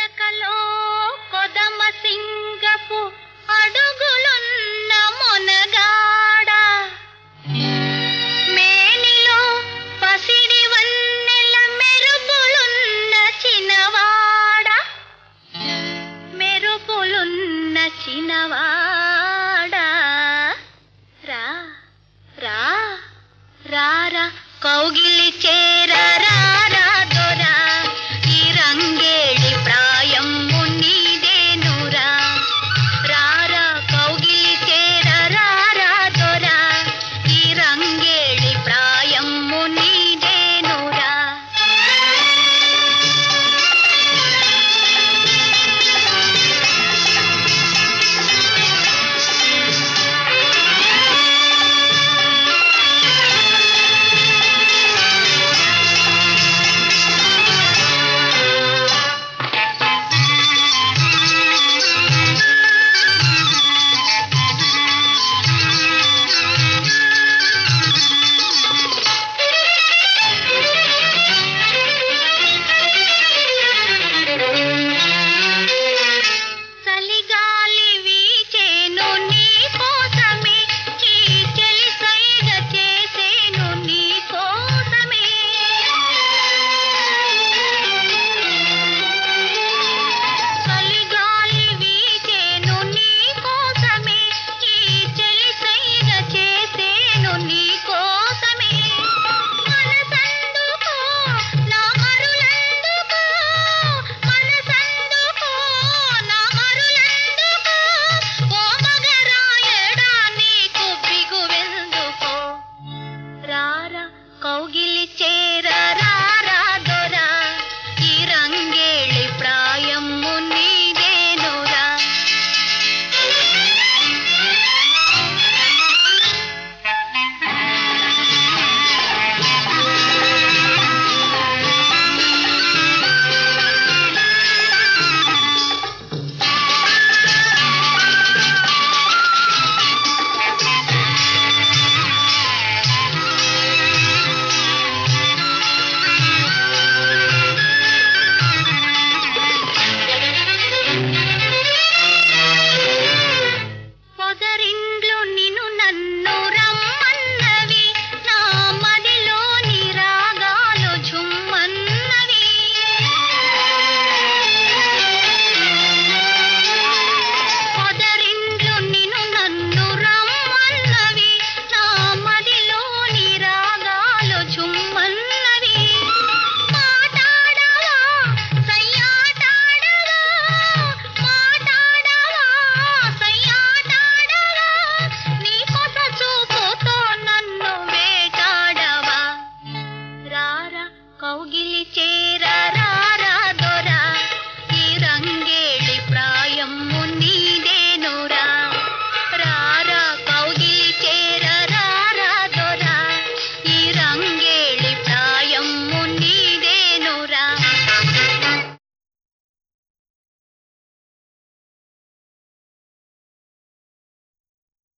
పిడకలో కొదమ సింగపు అడుగులున్న మొనగాడ. మేనిలో పసిడి వన్నెల మెరుపులున్న చినవాడ. మెరుపులున్న చినవాడ. రా రా రా కౌగి కౌగిలి చేర